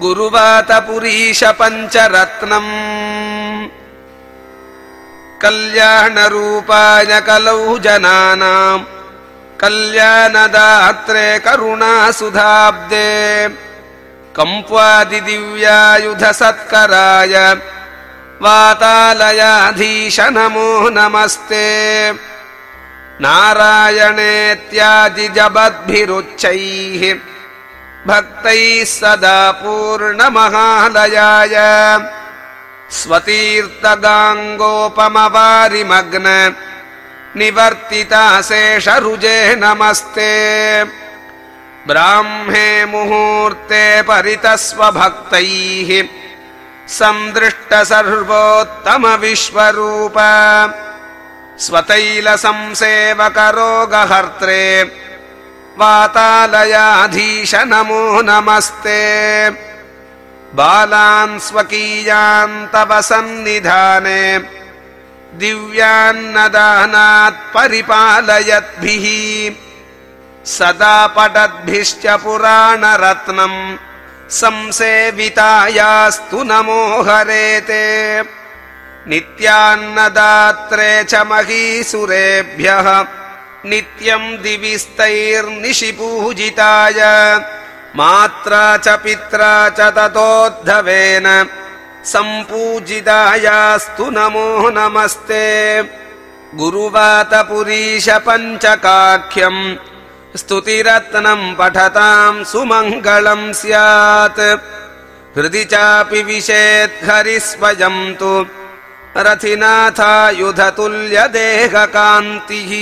गुरुवातपुरीश पञ्चरत्नम् कल्याणरूपाय कलौ जनानाम् कल्याणदात्रे करुणासुधाब्दे कम्प्वादिदिव्यायुधसत्कराय। वातालयाधीश नमो नमस्ते नारायणेत्यादिजबद्भिरुच्चैः भक्तैः सदा पूर्णमहालयाय। स्वतीर्थगाङ्गोपमवारिमग्न निवर्तिताशेषरुजे नमस्ते। ब्राह्मे मुहूर्ते परितस्वभक्तैः सन्दृष्ट सर्वोत्तमविश्वरूप स्वतैलसंसेवकरोगहर्त्रे वातालयाधीश नमो नमस्ते। बालान् स्वकीयान् तव सन्निधाने। दिव्यान्नदानात् परिपालयद्भिः। सदा पटद्भिश्च पुराणरत्नम् संसेवितायास्तु नमो हरेते। नित्यान्नदात्रे च महीसुरेभ्यः नित्यम् दिविस्तैर्निशिपूजिताय। मात्रा च पित्रा च ततोद्धवेन। सम्पूजितायास्तु नमो नमस्ते। गुरुवातपुरीश पञ्चकाख्यम् स्तुतिरत्नम् पठताम् सुमङ्गलम् स्यात्। हृदि चापि विशेद् तु रथिनाथायुधतुल्यदेहकान्तिः